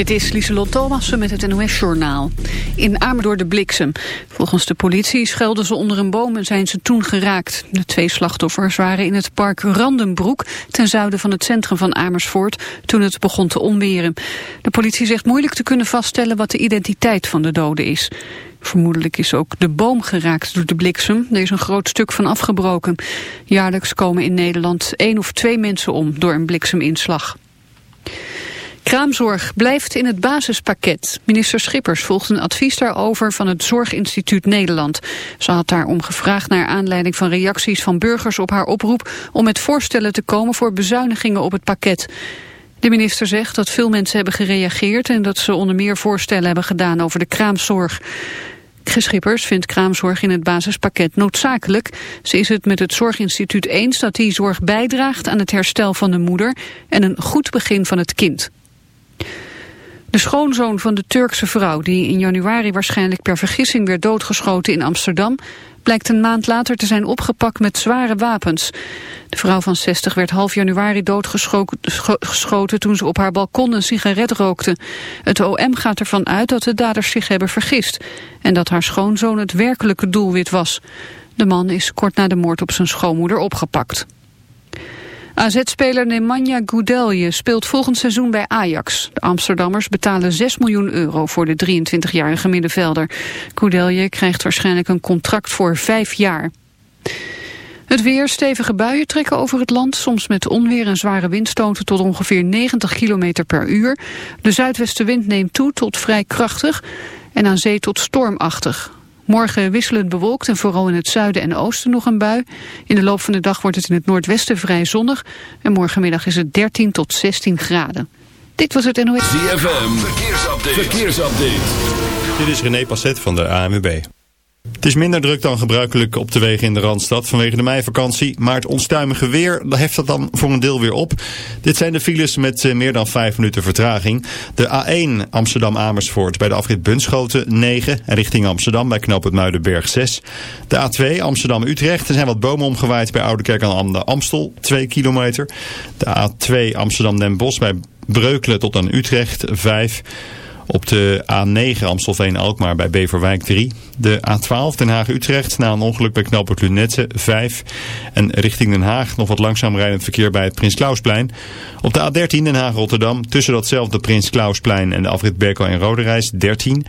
Dit is Lieselot Thomassen met het NOS-journaal. In Amersfoort de bliksem. Volgens de politie schelden ze onder een boom en zijn ze toen geraakt. De twee slachtoffers waren in het park Randenbroek... ten zuiden van het centrum van Amersfoort... toen het begon te onweren. De politie zegt moeilijk te kunnen vaststellen... wat de identiteit van de doden is. Vermoedelijk is ook de boom geraakt door de bliksem. Er is een groot stuk van afgebroken. Jaarlijks komen in Nederland één of twee mensen om door een blikseminslag. Kraamzorg blijft in het basispakket. Minister Schippers volgt een advies daarover van het Zorginstituut Nederland. Ze had daarom gevraagd naar aanleiding van reacties van burgers op haar oproep... om met voorstellen te komen voor bezuinigingen op het pakket. De minister zegt dat veel mensen hebben gereageerd... en dat ze onder meer voorstellen hebben gedaan over de kraamzorg. Geschippers vindt kraamzorg in het basispakket noodzakelijk. Ze is het met het Zorginstituut eens dat die zorg bijdraagt aan het herstel van de moeder... en een goed begin van het kind. De schoonzoon van de Turkse vrouw, die in januari waarschijnlijk per vergissing werd doodgeschoten in Amsterdam, blijkt een maand later te zijn opgepakt met zware wapens. De vrouw van 60 werd half januari doodgeschoten toen ze op haar balkon een sigaret rookte. Het OM gaat ervan uit dat de daders zich hebben vergist en dat haar schoonzoon het werkelijke doelwit was. De man is kort na de moord op zijn schoonmoeder opgepakt. AZ-speler Nemanja Goudelje speelt volgend seizoen bij Ajax. De Amsterdammers betalen 6 miljoen euro voor de 23-jarige middenvelder. Goudelje krijgt waarschijnlijk een contract voor vijf jaar. Het weer, stevige buien trekken over het land, soms met onweer en zware windstoten tot ongeveer 90 km per uur. De zuidwestenwind neemt toe tot vrij krachtig en aan zee tot stormachtig. Morgen wisselend bewolkt en vooral in het zuiden en oosten nog een bui. In de loop van de dag wordt het in het noordwesten vrij zonnig. En morgenmiddag is het 13 tot 16 graden. Dit was het NOS. ZFM, verkeersupdate. verkeersupdate. Dit is René Passet van de ANWB. Het is minder druk dan gebruikelijk op de wegen in de Randstad vanwege de meivakantie. Maar het onstuimige weer heft dat dan voor een deel weer op. Dit zijn de files met eh, meer dan 5 minuten vertraging. De A1 Amsterdam-Amersfoort bij de afrit Bunschoten 9. En richting Amsterdam bij knoop het Muidenberg 6. De A2 Amsterdam-Utrecht. Er zijn wat bomen omgewaaid bij Oudekerk aan de Amstel 2 kilometer. De A2 Amsterdam-Den Bosch bij Breukelen tot aan Utrecht 5 op de A9 Amstelveen-Alkmaar bij Beverwijk 3. De A12 Den Haag-Utrecht na een ongeluk bij knooppunt Lunette 5. En richting Den Haag nog wat langzaam rijdend verkeer bij het Prins Klausplein. Op de A13 Den Haag-Rotterdam tussen datzelfde Prins Klausplein en de afrit Berkel en Roderijs 13.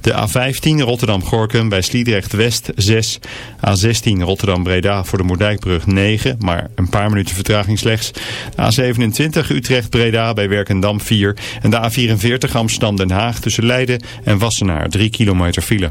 De A15 Rotterdam-Gorkum bij Sliedrecht-West 6. A16 Rotterdam-Breda voor de Moerdijkbrug 9, maar een paar minuten vertraging slechts. A27 Utrecht-Breda bij Werkendam 4. En de A44 Amsterdam-Den Haag tussen Leiden en Wassenaar 3 kilometer file.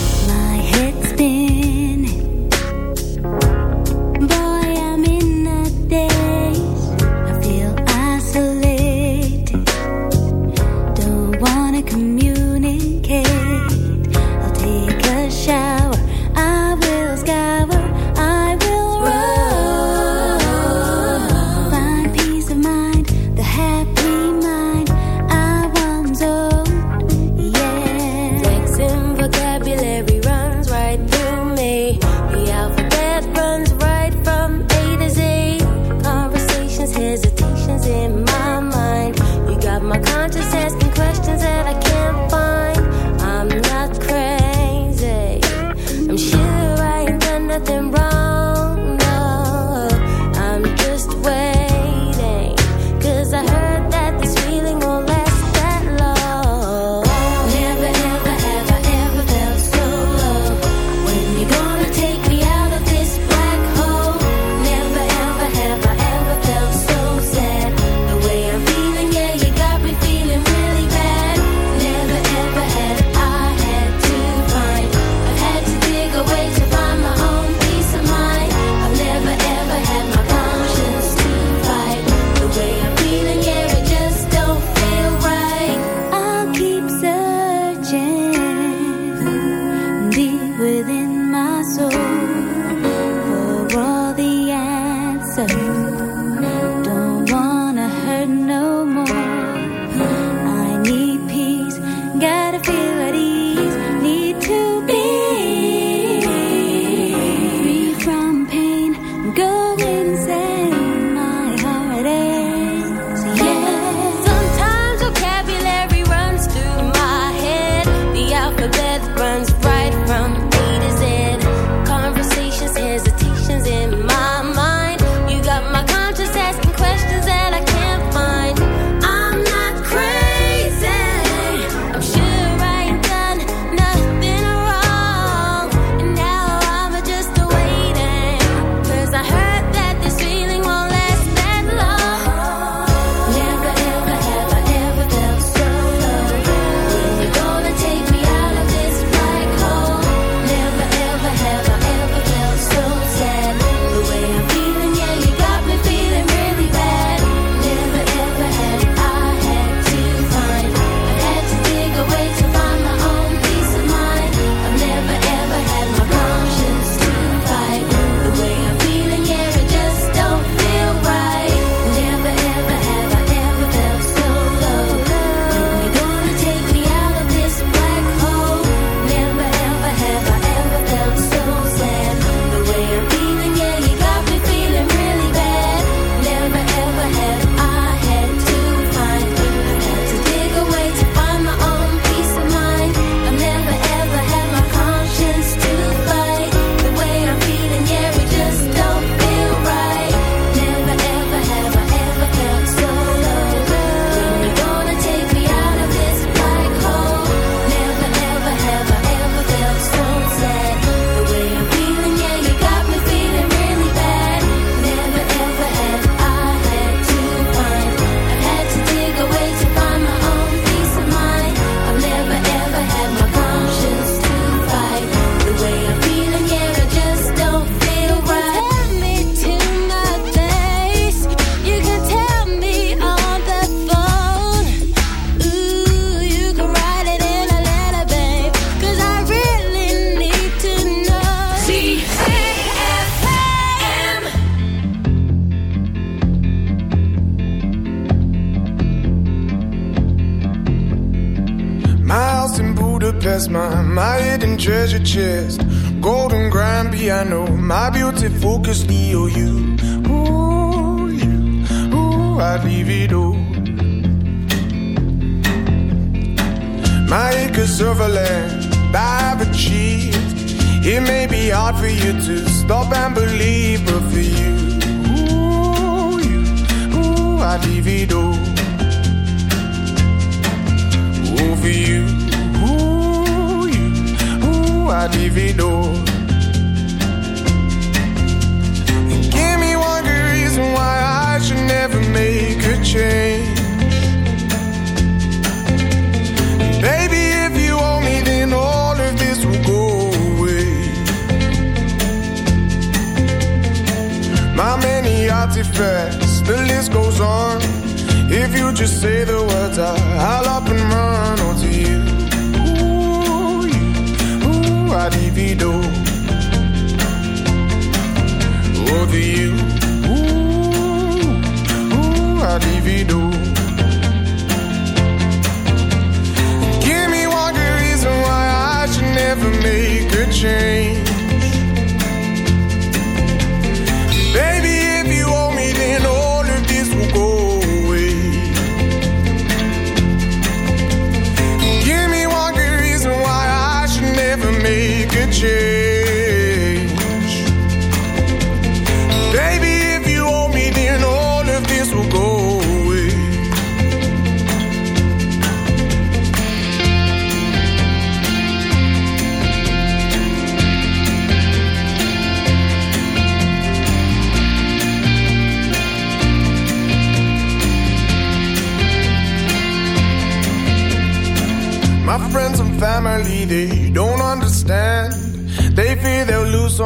just say the words I, I'll up and run onto you? Ooh, you, ooh, I'd divido Over you, ooh, ooh, I divido Give me one good reason why I should never make a change.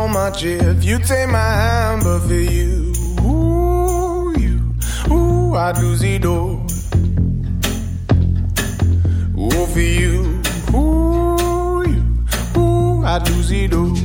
on my chair if you take my hand, but for you, ooh, you, ooh, I'd lose the door. Ooh, for you, ooh, you, ooh, I'd lose the door.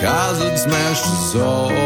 Cause it smashed us soul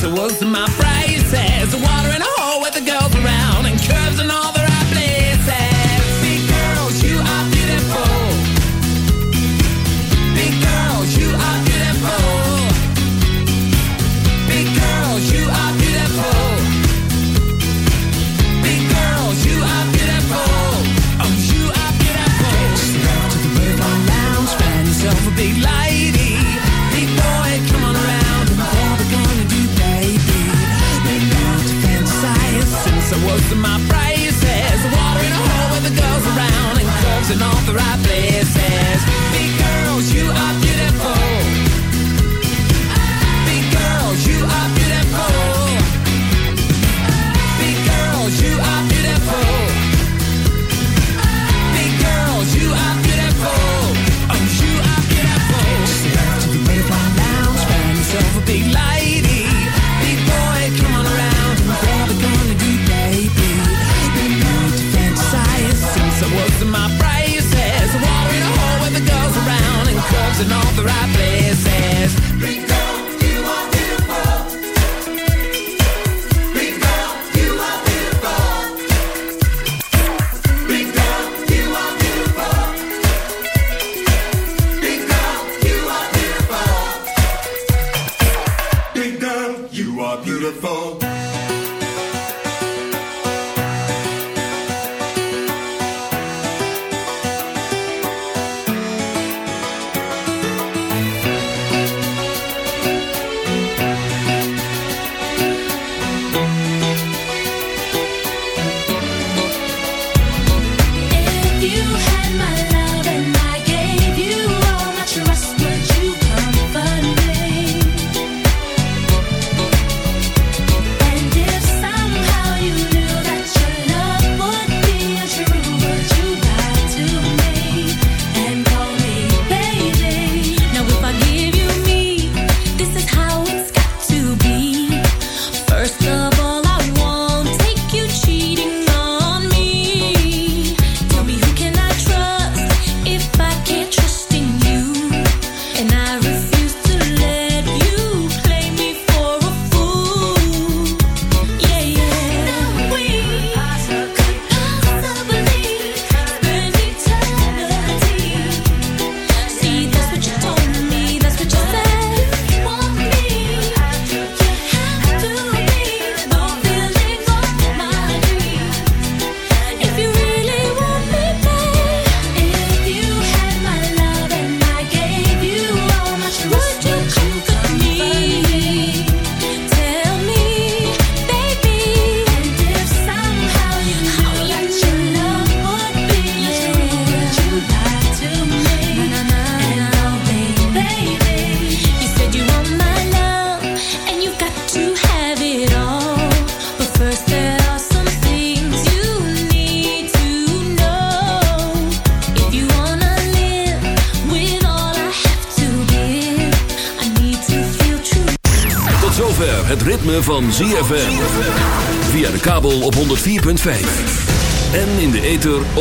So was my friend.